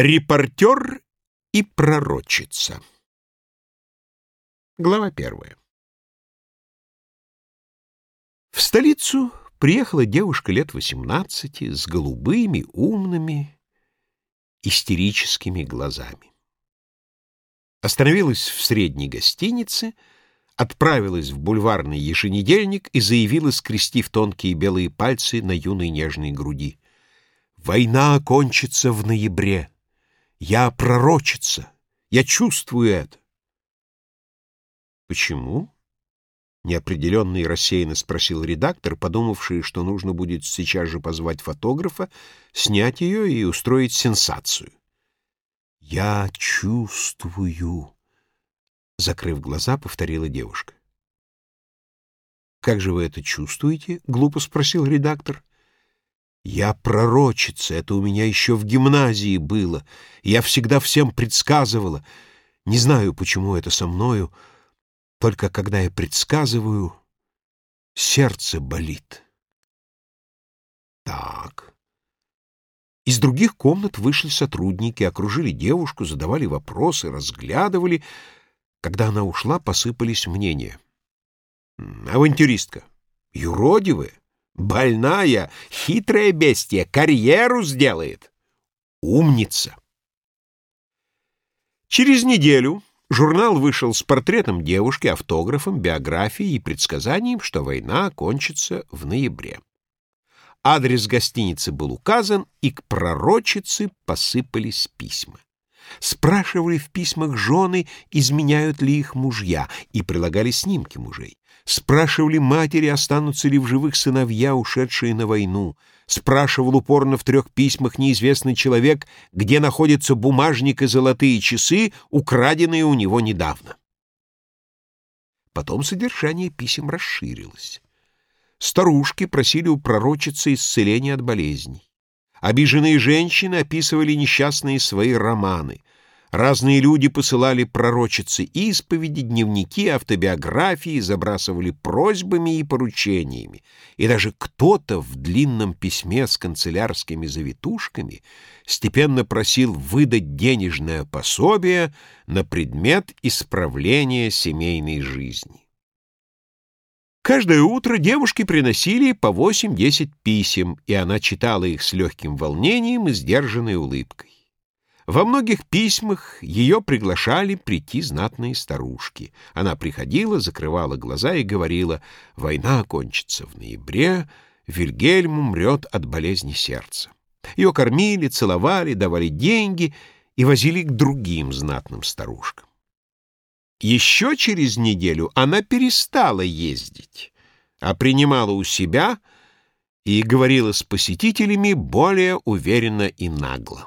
Репортер и пророчица. Глава первая. В столицу приехала девушка лет 18 с голубыми, умными, истерическими глазами. Остановилась в средней гостинице, отправилась в бульварный еженедельник и заявила, скрестив тонкие белые пальцы на юной нежной груди. «Война окончится в ноябре. Я пророчица. Я чувствую это. Почему? Неопределенно и рассеянно спросил редактор, подумавший, что нужно будет сейчас же позвать фотографа, снять ее и устроить сенсацию. «Я чувствую», — закрыв глаза, повторила девушка. «Как же вы это чувствуете?» — глупо спросил редактор. Я пророчица, это у меня еще в гимназии было. Я всегда всем предсказывала. Не знаю, почему это со мною, только когда я предсказываю, сердце болит. Так. Из других комнат вышли сотрудники, окружили девушку, задавали вопросы, разглядывали. Когда она ушла, посыпались мнения. Авантюристка. Юродивая. Больная, хитрая бестия, карьеру сделает. Умница. Через неделю журнал вышел с портретом девушки, автографом, биографией и предсказанием, что война кончится в ноябре. Адрес гостиницы был указан, и к пророчице посыпались письма. Спрашивали в письмах жены, изменяют ли их мужья, и прилагали снимки мужей. Спрашивали матери, останутся ли в живых сыновья, ушедшие на войну. Спрашивал упорно в трех письмах неизвестный человек, где находятся бумажник и золотые часы, украденные у него недавно. Потом содержание писем расширилось. Старушки просили у пророчицы исцеления от болезней. Обиженные женщины описывали несчастные свои романы. Разные люди посылали пророчицы исповеди, дневники, автобиографии, забрасывали просьбами и поручениями. И даже кто-то в длинном письме с канцелярскими завитушками степенно просил выдать денежное пособие на предмет исправления семейной жизни. Каждое утро девушки приносили по восемь-десять писем, и она читала их с легким волнением и сдержанной улыбкой. Во многих письмах ее приглашали прийти знатные старушки. Она приходила, закрывала глаза и говорила, «Война окончится в ноябре, Вильгельм умрет от болезни сердца». Ее кормили, целовали, давали деньги и возили к другим знатным старушкам. Еще через неделю она перестала ездить, а принимала у себя и говорила с посетителями более уверенно и нагло.